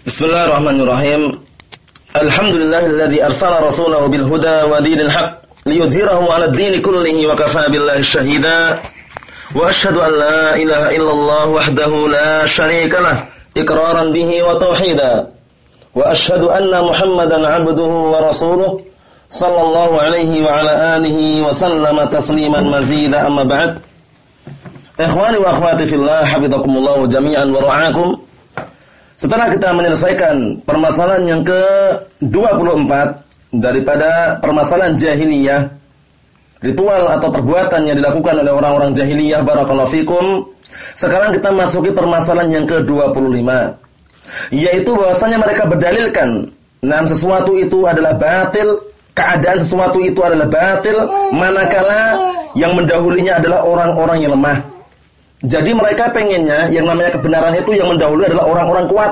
Bismillahirrahmanirrahim. Alhamdulillahilladzi arsala rasulahu bil huda wa dinil haq liyudhhirahu 'ala ad-din kullihi wa kafaa billahi shahida. Wa asyhadu an la ilaha illallah wahdahu la syarika lah iqraran bihi wa tauhida. Wa asyhadu anna Muhammadan 'abduhu wa rasuluhu sallallahu alaihi wa ala alihi wa sallama tasliman mazida amma ba'd. Ikhwani wa akhwati fillah, hafizakumullah jami'an wa ra'akum. Setelah kita menyelesaikan permasalahan yang ke-24 daripada permasalahan jahiliyah, ritual atau perbuatan yang dilakukan oleh orang-orang jahiliyah barakallahu fikum, sekarang kita masuki permasalahan yang ke-25, yaitu bahwasanya mereka berdalilkan nah sesuatu itu adalah batil, keadaan sesuatu itu adalah batil manakala yang mendahulinya adalah orang-orang yang lemah. Jadi mereka pengennya yang namanya kebenaran itu yang mendahului adalah orang-orang kuat,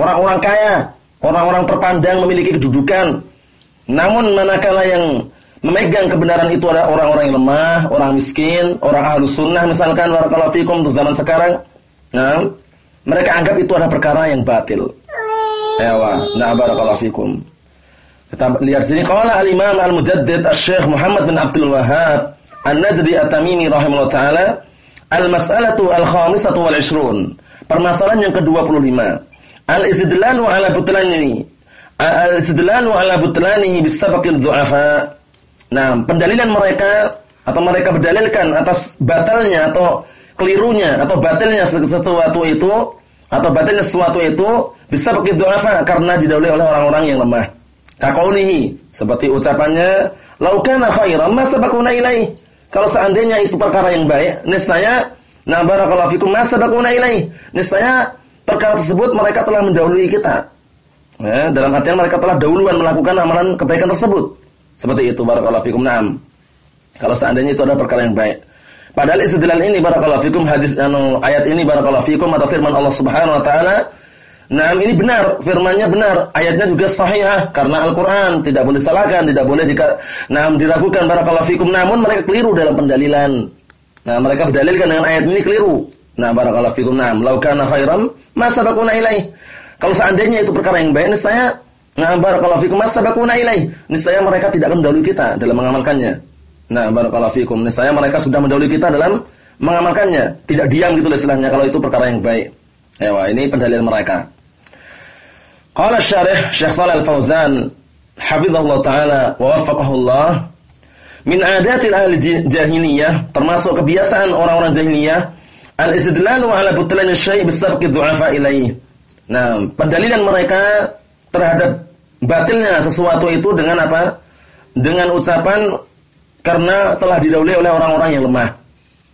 orang-orang kaya, orang-orang terpandang memiliki kedudukan. Namun manakala yang memegang kebenaran itu adalah orang-orang yang lemah, orang miskin, orang ahlu sunnah misalkan warakallahu fikum untuk zaman sekarang. Nah, mereka anggap itu adalah perkara yang batil. Ewa, nah barakallahu fikum. Kita lihat sini qala al-Imam al-Mujaddid Asy-Syaikh Muhammad bin Abdul Wahhab An-Najdi At-Tamimi rahimahullah taala Al-mas'alatu al-khamisatu wal ishrun. Permasalahan yang ke-25. Al-istidlalu ala butlanihi. Al-istidlalu ala butlanihi bisabaqil du'afa. Nah, pendalilan mereka atau mereka berdalilkan atas batalnya atau kelirunya atau batalnya sesuatu itu atau batalnya sesuatu itu bisa bagi du'afa karena didahului oleh orang-orang yang lemah. Kaqaulihi seperti ucapannya laukana khairan ma ilaihi kalau seandainya itu perkara yang baik, niscaya na barakallahu fikum masabaquna ilaih. Niscaya perkara tersebut mereka telah mendahului kita. Ya, dalam artian mereka telah dahuluan melakukan amalan kebaikan tersebut. Seperti itu barakallahu fikum. Naam. Kalau seandainya itu adalah perkara yang baik. Padahal istidlal ini barakallahu fikum hadis anu ayat ini barakallahu fikum atau firman Allah Subhanahu wa taala Nah ini benar, firmannya benar, ayatnya juga sahih karena Al-Quran tidak boleh salahkan, tidak boleh dika, nah, diragukan barakallahu fikum. Namun mereka keliru dalam pendalilan. Nah mereka berdalilkan dengan ayat ini keliru. Nah barakallahu fikum. Nah, laukana khairam, masa bakuna ilaih. Kalau seandainya itu perkara yang baik, saya nah barakallahu fikum, masa bakuna ilaih. Niscaya mereka tidak akan mendahului kita dalam mengamalkannya. Nah barakallahu fikum. Niscaya mereka sudah mendahului kita dalam mengamalkannya. Tidak diam gitu istilahnya kalau itu perkara yang baik. Ya, ini pendalilan mereka. Qala syarih Syekh Shalal Al-Fauzan hafizahullah taala wa waffaqahu Allah min adatil ahli jahiliyah termasuk kebiasaan orang-orang jahiliyah al-istidlalu ala butlan syai' bisabqi du'afa ilaih. Nah, pendalilan mereka terhadap batilnya sesuatu itu dengan apa? Dengan ucapan karena telah didahului oleh orang-orang yang lemah.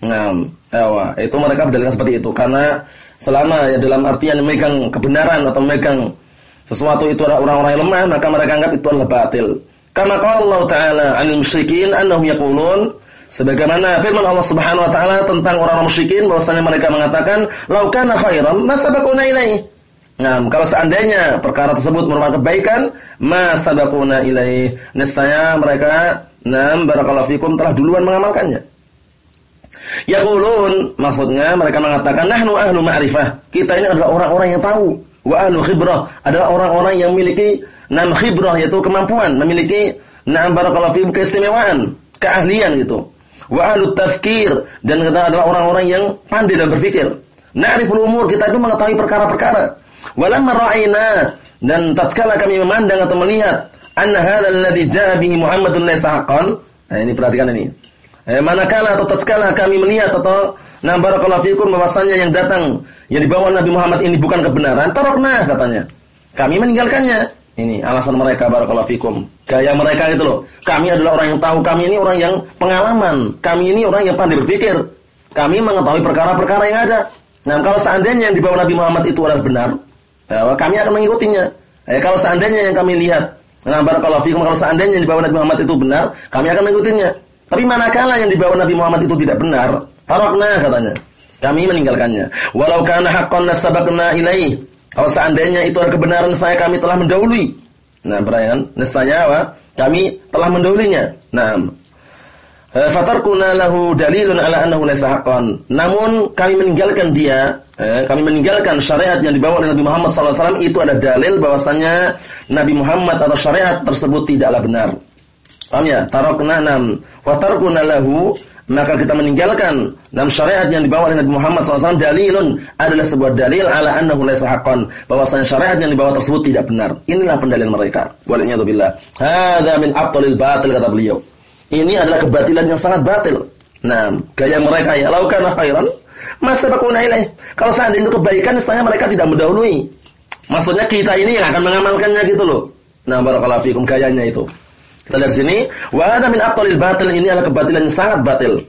Nah, ewa, itu mereka berdalilkan seperti itu karena selama ya dalam artian memegang kebenaran atau memegang sesuatu itu adalah orang-orang yang lemah, maka mereka anggap itu adalah batil. Kama qala Allah Ta'ala 'anil musyrikin annahum yaqulun sebagaimana firman Allah Subhanahu wa taala tentang orang-orang musyrikin bahwasanya mereka mengatakan law kana khairan ma sabaquna ilaihi. Nah, kalau seandainya perkara tersebut merupakan kebaikan, ma sabaquna ilaihi. Niscaya mereka nam barakallahu fikum telah duluan mengamalkannya. Yaqulun maksudnya mereka mengatakan nahnu ahlu ma'rifah. Kita ini adalah orang-orang yang tahu wa ahlu khibrah adalah orang-orang yang memiliki nam khibrah yaitu kemampuan, memiliki nam barakallahu fiikum keistimewaan, keahlian gitu. Wa ahlu tafkir dan kita adalah orang-orang yang pandai dan berpikir. Na'riful umur, kita itu mengetahui perkara-perkara. Walamma ra'ayna dan tatkala kami memandang atau melihat anna hadzal ladzi jaa bihi Muhammadun laysa haqqan. Nah, ini perhatikan ini. Eh, manakala atau tatkala kami melihat atau Nah barakallahu fikum bahwasanya yang datang yang dibawa Nabi Muhammad ini bukan kebenaran, tarakna katanya. Kami meninggalkannya. Ini alasan mereka barakallahu fikum. Gaya mereka itu loh. Kami adalah orang yang tahu, kami ini orang yang pengalaman, kami ini orang yang pandai berpikir. Kami mengetahui perkara-perkara yang ada. Nah, kalau seandainya yang dibawa Nabi Muhammad itu adalah benar, ya, kami akan mengikutinya. Ya, kalau seandainya yang kami lihat, nah barakallahu fikum kalau seandainya yang dibawa Nabi Muhammad itu benar, kami akan mengikutinya. Tapi manakala yang dibawa Nabi Muhammad itu tidak benar, Tarakna katanya. Kami meninggalkannya. Walau kana haqqan nasabaqna ilaih. Kalau seandainya itu adalah kebenaran saya kami telah mendahului. Nah, perhatikan, niscaya apa? Kami telah mendahulinya. Nah, Eh, fatarkuna lahu dalilun ala annahu laysa. Namun kami meninggalkan dia, eh, kami meninggalkan syariat yang dibawa oleh Nabi Muhammad SAW itu ada dalil bahwasanya Nabi Muhammad atau syariat tersebut tidaklah benar. Paham ya? Tarakna nam wa tarkuna lahu maka kita meninggalkan dalam syariat yang dibawa oleh Nabi Muhammad SAW dalilun adalah sebuah dalil ala annahu laysa haqqan bahwasanya syariat yang dibawa tersebut tidak benar. Inilah pendalilan mereka. Waliyadu billah. Hadza min abtalil batil kata beliau. Ini adalah kebatilan yang sangat batil. Nah, gaya mereka ya laukana khairan mastabaquna ilaih. Kalau seandainya itu kebaikan, saya mereka tidak mendahului. Maksudnya kita ini yang akan mengamalkannya gitu loh. Nah, barakallahu fikum gayanya itu. Kita lihat sini, wa hadha min aqwalil batil. Ini adalah kebatilan yang sangat batil.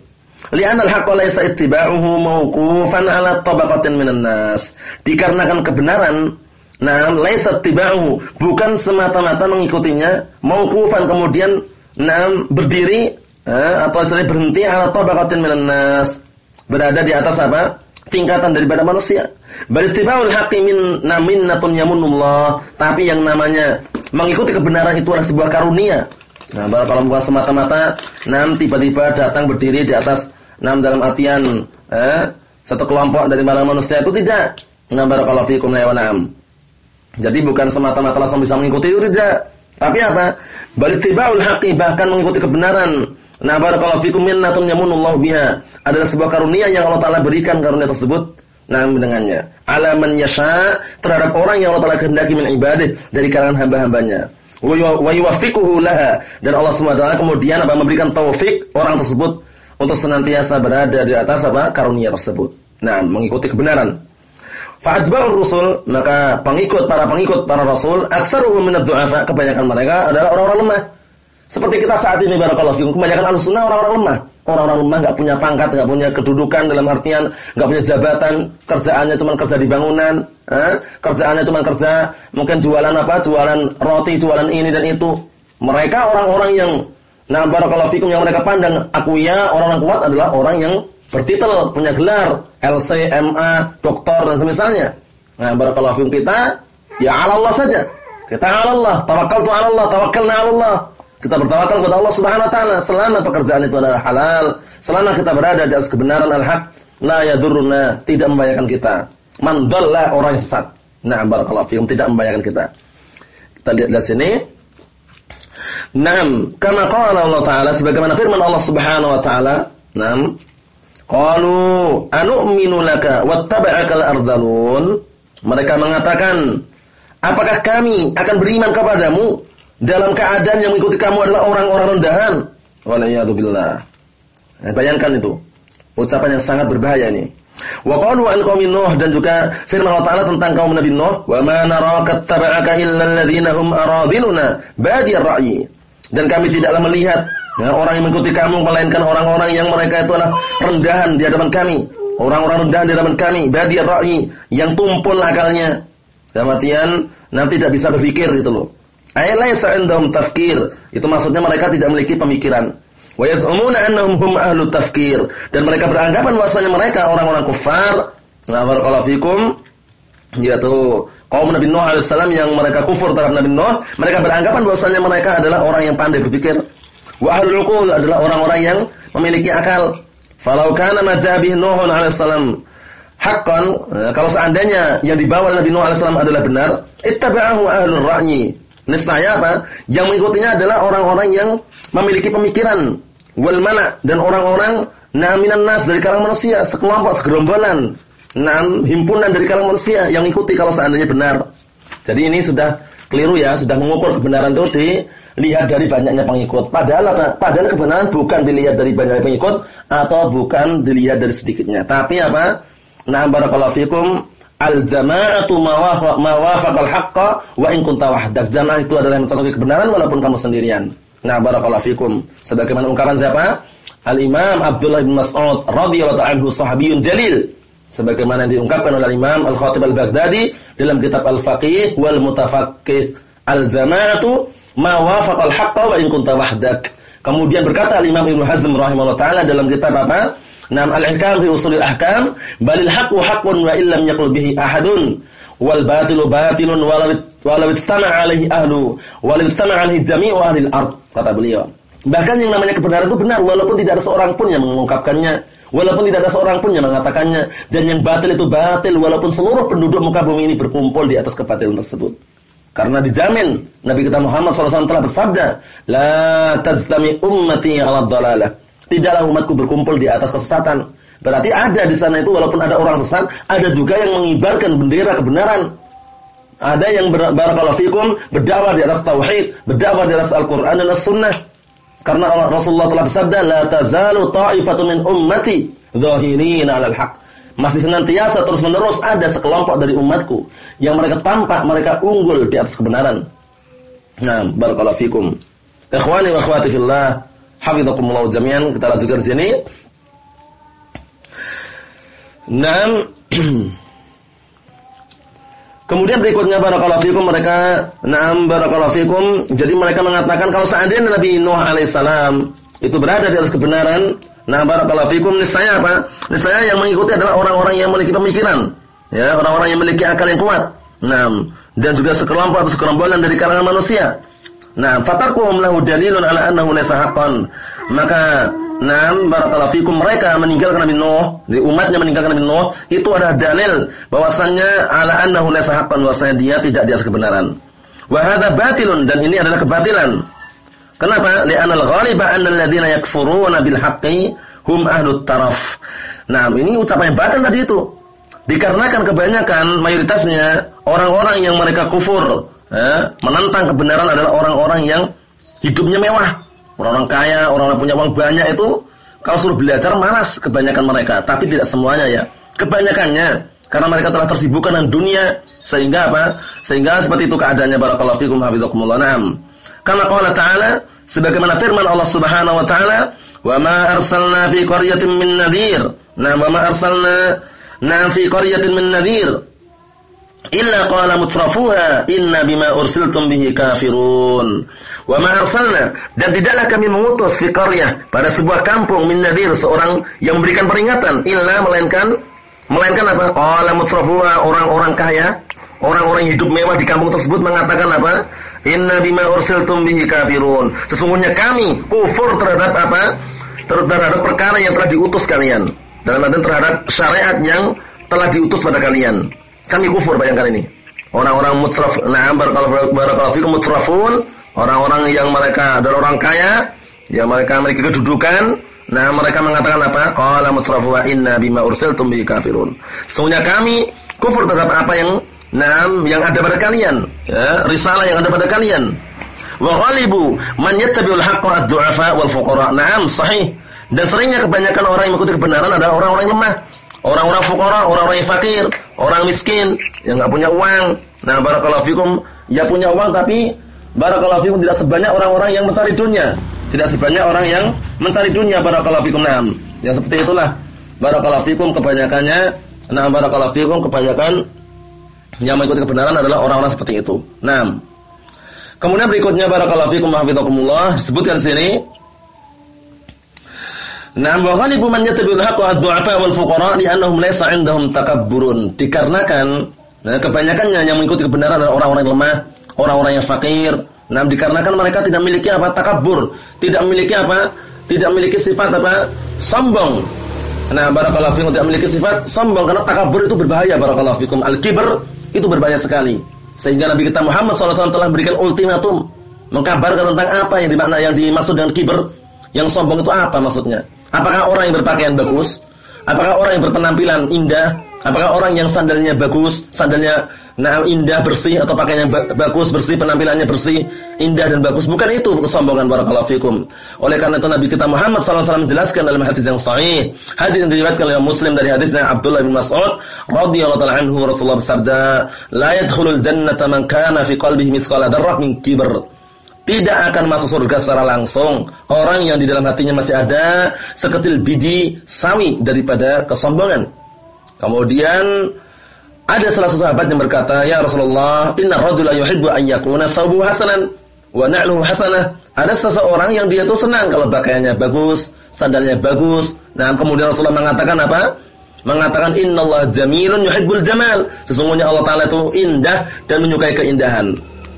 Li'anna al-haqqa laysa ittiba'uhu mawqufan 'ala tabaqatin minan nas. Dikarenakan kebenaran Nah, laisa ittiba'uhu bukan semata-mata mengikutinya, mauqufan kemudian nah berdiri eh, atau istilahnya berhenti ala tabaqatin minan nas. Berada di atas apa? Tingkatan daripada manusia. Balittibaul haqqi min naminnatun yamunullah. Tapi yang namanya mengikuti kebenaran itu adalah sebuah karunia nah kalau bukan semata-mata nam tiba-tiba datang berdiri di atas nam dalam artian eh, satu kelompok dari para manusia itu tidak nah barakallahu fikum ya jadi bukan semata-mata langsung bisa mengikuti itu tidak tapi apa? Balittibaul haqqi bahkan mengikuti kebenaran. Nah, barakallahu fikum minnatun yamunullahu biha. Adalah sebuah karunia yang Allah Taala berikan karunia tersebut nah dengannya. Ala man yasha terhadap orang yang Allah Taala kehendaki min ibadah dari kalangan hamba-hambanya. Wa yuwaffiquhu laha dan Allah taala kemudian apa memberikan taufik orang tersebut untuk senantiasa berada di atas apa karunia tersebut. Nah, mengikuti kebenaran. Fa'atba'ur rusul, maka pengikut para pengikut para rasul, aktsaruhum minadz du'afa, kebanyakan mereka adalah orang-orang lemah. Seperti kita saat ini barakallahu fikum, kebanyakan sunnah orang-orang lemah. Orang-orang lemah enggak punya pangkat, enggak punya kedudukan dalam artian enggak punya jabatan, kerjaannya cuma kerja di bangunan, eh? kerjaannya cuma kerja mungkin jualan apa? Jualan roti, jualan ini dan itu. Mereka orang-orang yang nah barakallahu fikum yang mereka pandang akuya orang-orang kuat adalah orang yang bertitel, punya gelar, LC, MA, doktor dan semisalnya. Nah, barakallahu fikum kita ya 'ala Allah saja. Kita 'ala Allah, tawakkaltu 'ala Allah, tawakkalna 'ala Allah. Kita bertawakal kepada Allah Subhanahu wa taala selama pekerjaan itu adalah halal, selama kita berada di atas kebenaran al-haq, la yadurruna, tidak membahayakan kita. Man dhalla orang sesat. Nah, barakallahu fikum tidak membahayakan kita. Kita lihat di sini. Naam, kama qala Allah taala sebagaimana firman Allah Subhanahu wa taala, naam, Qalu anu'minu laka wattaba'akal ardalun. Mereka mengatakan, apakah kami akan beriman kepadamu dalam keadaan yang mengikuti kamu adalah orang-orang rendahan? Walayyadubillah. Nah, bayangkan itu. Ucapan yang sangat berbahaya ini. Wa qalu an qaumin Nuh dan juga firman Allah Taala tentang kaum Nabi Nuh, "Wa ma naraka taba'aka illa alladziina hum aradiluna badiyar ra'yi." Dan kami tidaklah melihat Ya, orang yang mengikuti kamu melainkan orang-orang yang mereka itu adalah rendahan di hadapan kami. Orang-orang rendahan di hadapan kami, badi ra'i yang tumpul akalnya. Dalam artian nanti tidak bisa berpikir gitu loh. Ailaisa indahum tafkir. Itu maksudnya mereka tidak memiliki pemikiran. Wa yaz'umuna annahum hum ahlu tafkir dan mereka beranggapan bahwasanya mereka orang-orang kufar. Nah, barakallahu fikum yaitu kaum Nabi Nuh alaihissalam yang mereka kufur terhadap Nabi Nuh, mereka beranggapan bahwasanya mereka adalah orang yang pandai berpikir Wa ahlul uqul adalah orang-orang yang memiliki akal. Falau kana majabih Nuh alaihissalam haqqan, eh, kalau seandainya yang dibawa Nabi Nuh alaihissalam adalah benar, ittaba'ahu ahlur ra'yi. Niscaya apa? Yang mengikutinya adalah orang-orang yang memiliki pemikiran wal mana dan orang-orang naminan nas dari kalangan manusia, sekelompok segerombolan, enam himpunan dari kalangan manusia yang mengikuti kalau seandainya benar. Jadi ini sudah keliru ya, sudah mengukur kebenaran itu di lihat dari banyaknya pengikut. Padahal apa? Padahal kebenaran bukan dilihat dari banyaknya pengikut atau bukan dilihat dari sedikitnya. Tapi apa? Nah, barakallahu fikum al-jama'atu mawafaqal haqqa wa in kunta wahdak. Jamaah itu adalah yang mencocoki kebenaran walaupun kamu sendirian. Nah, barakallahu fikum. Sebagaimana ungkapan siapa? Al-Imam Abdullah bin Mas'ud radhiyallahu anhu sahabiyun jalil. Sebagaimana yang diungkapkan oleh Imam Al-Khatib Al-Baghdadi dalam kitab Al-Faqih wal Mutafaqqih. Al-jama'atu ma wafaqal haqqa wa in kunta wahdak. Kemudian berkata Imam Ibnu Hazm rahimahullah taala dalam kitab apa? Nam al-ihkam fi usulil ahkam, balil haqqu haqqun wa illam yaqul bihi ahadun wal batilu batilun walau walau istama'a alaihi ahlu walau istama'a alaihi jami'u ahli al-ard kata beliau. Bahkan yang namanya kebenaran itu benar walaupun tidak ada seorang pun yang mengungkapkannya, walaupun tidak ada seorang pun yang mengatakannya dan yang batil itu batil walaupun seluruh penduduk muka bumi ini berkumpul di atas kebatilan tersebut. Karena dijamin Nabi kita Muhammad SAW telah bersabda, "La taztami ummati 'ala dhalalah." Tidaklah umatku berkumpul di atas kesesatan. Berarti ada di sana itu walaupun ada orang sesat, ada juga yang mengibarkan bendera kebenaran. Ada yang barakallahu fikum berdakwah di atas tauhid, berdakwah di atas Al-Qur'an dan As-Sunnah. Karena Rasulullah telah bersabda, "La tazalu ta'ifatu min ummati dhahirin 'alal haq." Masih senantiasa terus-menerus ada sekelompok dari umatku yang mereka tampak mereka unggul di atas kebenaran. Nah, barakallahu fikum. Ikhwani wa akhwati fillah, hafizakumullah jami'an. Kita lanjutkan sini. Naam. Kemudian berikutnya barakallahu fikum mereka na'am barakallahu fikum jadi mereka mengatakan kalau seandainya Nabi Nuh alaihissalam itu berada di atas kebenaran nah barakallahu fikum niscaya apa? Niscaya yang mengikuti adalah orang-orang yang memiliki pemikiran ya orang-orang yang memiliki akal yang kuat. Nah, dan juga sekelompok atau sekerombolan dari kalangan manusia. Nah, fatarkuhum lahu dalilun ala annahu laysa haqqan. Maka Nam barakallahu fikum mereka meninggalkan Nabi Nuh, di umatnya meninggalkan Nabi Nuh, itu adalah dalil bahwasannya ala annahu laysa haqqan bahwasanya dia tidak di atas kebenaran. Wa hadza batilun dan ini adalah kebatilan. Kenapa? Li'anal ghaliba anna alladziina yakfuruna bil haqqi hum ahlut taraf. Nah, ini ucapan yang batil tadi itu. Dikarenakan kebanyakan mayoritasnya orang-orang yang mereka kufur, eh, menentang kebenaran adalah orang-orang yang hidupnya mewah. Orang-orang kaya, orang-orang punya uang banyak itu kalau suruh belajar malas kebanyakan mereka, tapi tidak semuanya ya. Kebanyakannya karena mereka telah tersibukkan dengan dunia sehingga apa? Sehingga seperti itu keadaannya barakallahu fikum hafizakumullah. Naam. Kama qala ta'ala sebagaimana firman Allah Subhanahu wa taala, "Wa ma arsalna fi qaryatin min nadhir." Nah, wa ma arsalna na fi qaryatin min nadhir illa qala mutrafuha inna bima ursiltum bihi kafirun. Wa ma arsalna dan tidaklah kami mengutus fi qaryah pada sebuah kampung min nadir seorang yang memberikan peringatan illa melainkan melainkan apa? Qala mutrafuha orang-orang kaya, orang-orang hidup mewah di kampung tersebut mengatakan apa? Inna bima ursiltum bihi kafirun. Sesungguhnya kami kufur terhadap apa? Terhadap perkara yang telah diutus kalian. Dalam artian terhadap syariat yang telah diutus pada kalian. Kami kufur bayangkan ini. Orang-orang mutraf, na'am barakallahu fikum mutrafun Orang-orang yang mereka adalah orang kaya, yang mereka memiliki kedudukan, nah mereka mengatakan apa? Qala mutrafu wa inna bima ursiltum bihi kafirun. Sesungguhnya kami kufur terhadap apa yang nam yang ada pada kalian, ya, risalah yang ada pada kalian. Wa ghalibu man yattabi'ul haqqa ad-du'afa wal fuqara. Naam, sahih. Dan seringnya kebanyakan orang yang mengikuti kebenaran adalah orang-orang lemah. Orang-orang fuqara, orang-orang fakir, orang miskin yang enggak punya uang. Nah, barakallahu fikum, ya punya uang tapi Barakallahu fikum tidak sebanyak orang-orang yang mencari dunia. Tidak sebanyak orang yang mencari dunia barakallahu fikum. Naam. Yang seperti itulah barakallahu fikum kebanyakannya nah barakallahu fikum kebanyakan yang mengikuti kebenaran adalah orang-orang seperti itu. Naam. Kemudian berikutnya barakallahu fikum hafizakumullah disebutkan sini Naam wa ghalibu man yattabi'ul haqqa ad-du'afa wal fuqara li'annahum laysa 'indahum takabburun. Dikarenakan nah, kebanyakannya yang mengikuti kebenaran adalah orang-orang lemah, orang-orang yang fakir. Nah, dikarenakan mereka tidak memiliki apa? takabur, tidak memiliki apa? Tidak memiliki sifat apa? sombong. Nah, barakallahu fikum tidak memiliki sifat sombong karena takabur itu berbahaya barakallahu fikum. Al-kibr itu berbahaya sekali. Sehingga Nabi kita Muhammad SAW telah memberikan ultimatum mengkabarkan tentang apa yang dimakna yang dimaksud dengan kibr. Yang sombong itu apa maksudnya? Apakah orang yang berpakaian bagus? Apakah orang yang berpenampilan indah? Apakah orang yang sandalnya bagus, sandalnya nah indah bersih atau pakaiannya bagus bersih penampilannya bersih indah dan bagus bukan itu kesombongan barakallahu fikum oleh karena itu Nabi kita Muhammad SAW menjelaskan dalam hadis yang sahih hadis yang diriwayatkan oleh Muslim dari hadisnya Abdullah bin Mas'ud radhiyallahu taala anhu Rasulullah bersabda la yadkhulul jannata man kana fi qalbihi mithqala dzarrah min kibr tidak akan masuk surga secara langsung orang yang di dalam hatinya masih ada seketil biji sawi daripada kesombongan kemudian ada salah satu sahabat yang berkata, "Ya Rasulullah, inna rajula yuhibbu an yakuna thawbuhu hasanan wa na'luhu hasanah." Ada seseorang yang dia itu senang kalau pakaiannya bagus, sandalnya bagus. Nah, kemudian Rasulullah mengatakan apa? Mengatakan innallaha jamilun yuhibbul jamal. Sesungguhnya Allah taala itu indah dan menyukai keindahan.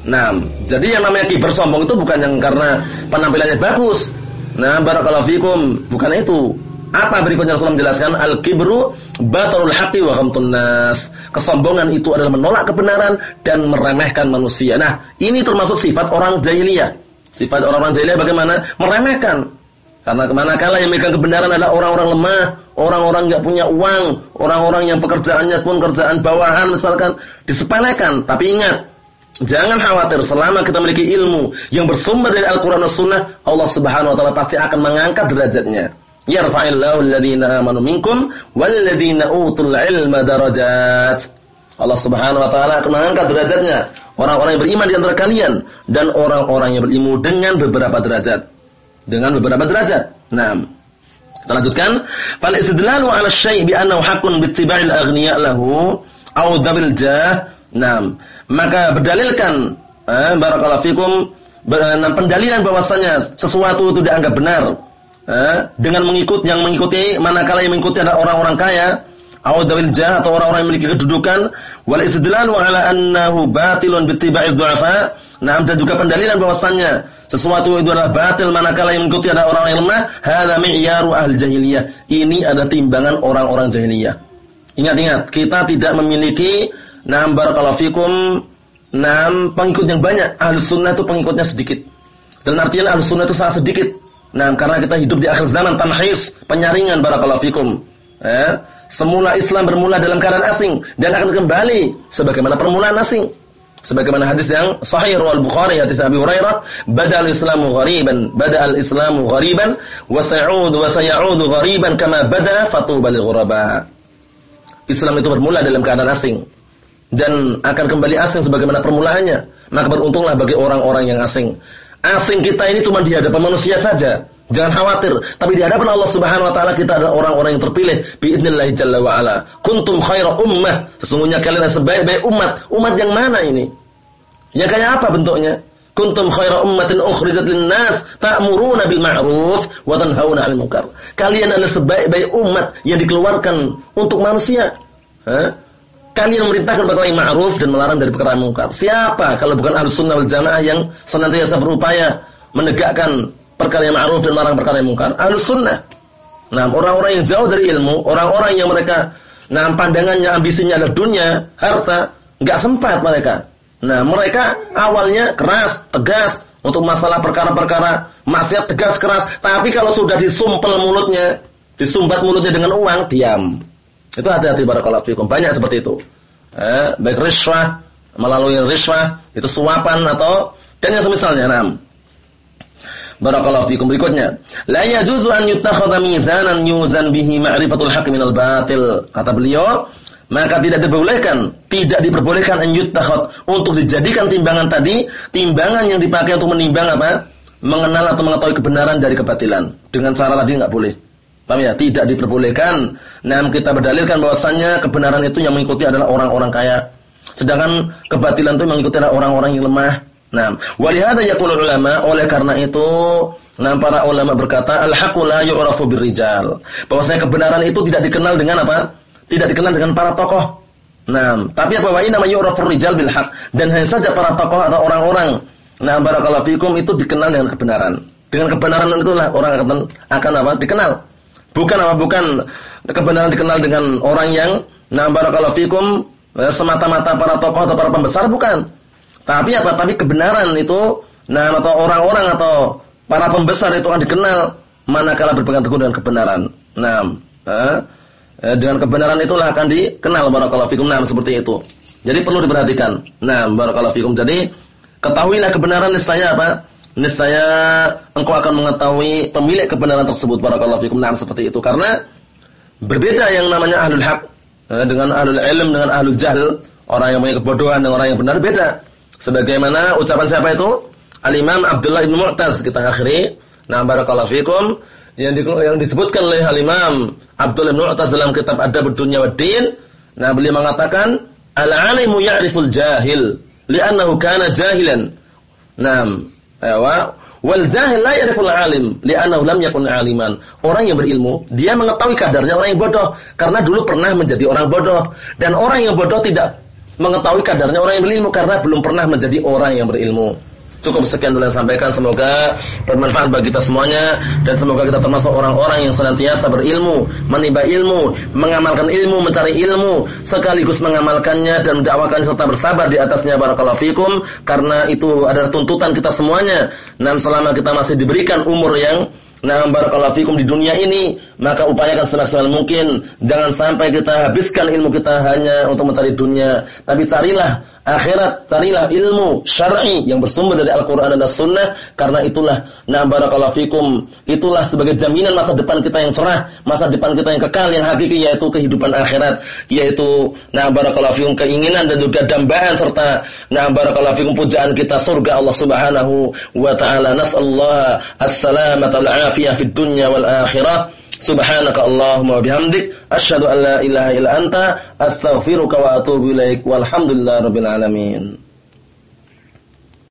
Nah, jadi yang namanya kibar sombong itu bukan yang karena penampilannya bagus. Nah, barakallahu fikum, bukan itu. Apa berikutnya Rasulullah menjelaskan? Al-kibru batarul haqqi wa ghamtun nas. Kesombongan itu adalah menolak kebenaran dan meremehkan manusia. Nah, ini termasuk sifat orang jahiliyah. Sifat orang-orang jahiliyah bagaimana? Meremehkan. Karena ke mana kala yang megang kebenaran adalah orang-orang lemah, orang-orang nggak punya uang, orang-orang yang pekerjaannya pun kerjaan bawahan misalkan disepelekan. Tapi ingat, Jangan khawatir selama kita memiliki ilmu yang bersumber dari Al-Qur'an dan Sunnah, Allah Subhanahu wa taala pasti akan mengangkat derajatnya. Yarfa'illahu alladhina amanu minkum walladhina utul ilma darajat. Allah Subhanahu wa taala akan mengangkat derajatnya orang-orang yang beriman di antara kalian dan orang-orang yang berilmu dengan beberapa derajat. Dengan beberapa derajat. Nah, kita lanjutkan. Fal istidlalu 'ala syai' bi annahu haqqun bi ittiba'il aghniya lahu aw dhabil jah. Nah, maka berdalilkan eh, barakallahu fikum nah, pendalilan bahwasanya sesuatu itu dianggap benar eh, dengan mengikut yang mengikuti manakala yang mengikuti adalah orang-orang kaya awdawil jah atau orang-orang yang memiliki kedudukan wal istidlalu ala annahu batilun bittiba'i dhu'afa nah dan juga pendalilan bahwasanya sesuatu itu adalah batil manakala yang mengikuti adalah orang-orang yang lemah. Hadza mi'yaru ahli jahiliyah. Ini ada timbangan orang-orang jahiliyah. Ingat-ingat kita tidak memiliki Naam barakallahu fikum. Naam pengikut yang banyak. Ahlus sunnah itu pengikutnya sedikit. Dan artinya ahlus sunnah itu sangat sedikit. Nah, karena kita hidup di akhir zaman tamhis, penyaringan barakallahu fikum. Ya. Semula Islam bermula dalam keadaan asing dan akan kembali sebagaimana permulaan asing. Sebagaimana hadis yang sahih riwayat Bukhari hadis Abi Hurairah, badal Islamu ghariban, badal Islamu ghariban wa sa'ud wa sayaudu ghariban kama bada fatuba lil ghuraba. Islam itu bermula dalam keadaan asing dan akan kembali asing sebagaimana permulaannya. Maka beruntunglah bagi orang-orang yang asing. Asing kita ini cuma di hadapan manusia saja. Jangan khawatir, tapi di hadapan Allah Subhanahu wa taala kita adalah orang-orang yang terpilih biidznillah jalla wa ala. Kuntum khaira ummah. Sesungguhnya kalian sebaik-baik umat. Umat yang mana ini? Ya kayak apa bentuknya? Kuntum khaira ummatin ukhrijat lin-nas ta'muruna bil ma'ruf wa tanhauna 'anil munkar. Kalian adalah sebaik-baik umat yang dikeluarkan untuk manusia. Hah? Kalian memerintahkan perkara yang ma'ruf dan melarang dari perkara yang mungkar. Siapa kalau bukan ahli sunnah wal jamaah yang senantiasa berupaya menegakkan perkara yang ma'ruf dan melarang perkara yang mungkar? Ahli sunnah. Nah, orang-orang yang jauh dari ilmu, orang-orang yang mereka nah pandangannya ambisinya adalah dunia, harta, enggak sempat mereka. Nah, mereka awalnya keras, tegas untuk masalah perkara-perkara maksiat tegas keras, tapi kalau sudah disumpel mulutnya, disumbat mulutnya dengan uang, diam. Itu hati-hati barakallahu fikum. Banyak seperti itu. Eh, baik riswah, melalui riswah, itu suapan atau dan yang semisalnya. Naam. Barakallahu fikum berikutnya. La yajuzu an yutakhadha mizanan yuzan bihi ma'rifatul haqq minal batil. Kata beliau, maka tidak diperbolehkan, tidak diperbolehkan an yutakhad untuk dijadikan timbangan tadi, timbangan yang dipakai untuk menimbang apa? Mengenal atau mengetahui kebenaran dari kebatilan. Dengan cara tadi enggak boleh. Paham ya? Tidak diperbolehkan. Nah, kita berdalilkan bahwasannya kebenaran itu yang mengikuti adalah orang-orang kaya. Sedangkan kebatilan itu mengikuti adalah orang-orang yang lemah. Nah, walihada yaqulu ulama, oleh karena itu Nah, para ulama berkata, al-haqqu la yu'rafu birrijal. Bahwasanya kebenaran itu tidak dikenal dengan apa? Tidak dikenal dengan para tokoh. Nah, tapi apa wa inna yu'rafu rijal bil haqq. Dan hanya saja para tokoh atau orang-orang nah barakallahu fikum itu dikenal dengan kebenaran. Dengan kebenaran itulah orang akan akan apa? Dikenal. Bukan apa? Bukan kebenaran dikenal dengan orang yang nah barakallahu fikum eh, semata-mata para tokoh atau para pembesar bukan. Tapi apa? Tapi kebenaran itu nah atau orang-orang atau para pembesar itu akan dikenal manakala berpegang teguh dengan kebenaran. Nah, eh, dengan kebenaran itulah akan dikenal barakallahu fikum. Nah, seperti itu. Jadi perlu diperhatikan. Nah, barakallahu fikum. Jadi ketahuilah kebenaran niscaya apa? Niscaya engkau akan mengetahui pemilik kebenaran tersebut barakallahu fikum. Nah, seperti itu karena berbeda yang namanya ahlul haq eh, dengan ahlul ilm dengan ahlul jahl, orang yang punya kebodohan dengan orang yang benar beda. Sebagaimana ucapan siapa itu? Al-Imam Abdullah bin Mu'taz kita akhiri. Nah, barakallahu fikum yang, di, yang disebutkan oleh Al-Imam Abdullah bin Mu'taz dalam kitab Adab Dunya wa Din. Nah, beliau mengatakan, "Al-'alimu ya'riful jahil li'annahu kana jahilan." Nah, wal jahil la ya'riful alim li'annahu lam yakun aliman. Orang yang berilmu, dia mengetahui kadarnya orang yang bodoh karena dulu pernah menjadi orang bodoh dan orang yang bodoh tidak mengetahui kadarnya orang yang berilmu karena belum pernah menjadi orang yang berilmu. Cukup sekian dulu yang sampaikan. Semoga bermanfaat bagi kita semuanya dan semoga kita termasuk orang-orang yang senantiasa berilmu, menimba ilmu, mengamalkan ilmu, mencari ilmu, sekaligus mengamalkannya dan mendakwakan serta bersabar di atasnya fikum karena itu adalah tuntutan kita semuanya. Dan selama kita masih diberikan umur yang Nah, barakallahu fikum di dunia ini, maka upayakan semaksimal mungkin. Jangan sampai kita habiskan ilmu kita hanya untuk mencari dunia, tapi carilah akhirat, carilah ilmu syar'i yang bersumber dari Al-Qur'an dan As-Sunnah. Karena itulah na barakallahu fikum, itulah sebagai jaminan masa depan kita yang cerah, masa depan kita yang kekal yang hakiki yaitu kehidupan akhirat, yaitu na barakallahu fikum keinginan dan juga dambaan serta na barakallahu fikum pujaan kita surga Allah Subhanahu wa taala. Nasallahu as-salamata afiyah fid dunya wal akhirah. Subhanaka Allahumma wa bihamdik asyhadu an la ilaha illa anta astaghfiruka wa atubu ilaik walhamdulillahi rabbil alamin.